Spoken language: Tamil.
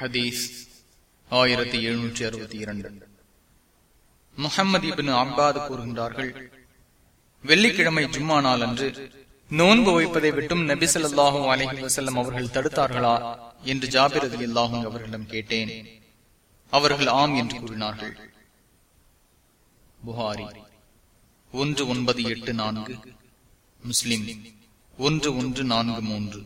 ஹதீஸ் ஆயிரத்தி எழுநூற்றி அறுபத்தி இரண்டு. முகமது இபின் அம்பாது கூறுகின்றார்கள் வெள்ளிக்கிழமை ஜும்மா நாள் அன்று நோன்பு வைப்பதை விட்டும் நபி சொல்லாஹும் அலஹி வசல்லம் அவர்கள் தடுத்தார்களா? என்று ஜாபிர் அலி அல்லாஹும் அவர்களிடம் கேட்டேன். அவர்கள் ஆம் என்று கூறினார்கள். புகாரி ஒன்று ஒன்பது எட்டு நான்கு முஸ்லிம் ஒன்று ஒன்று நான்கு மூன்று.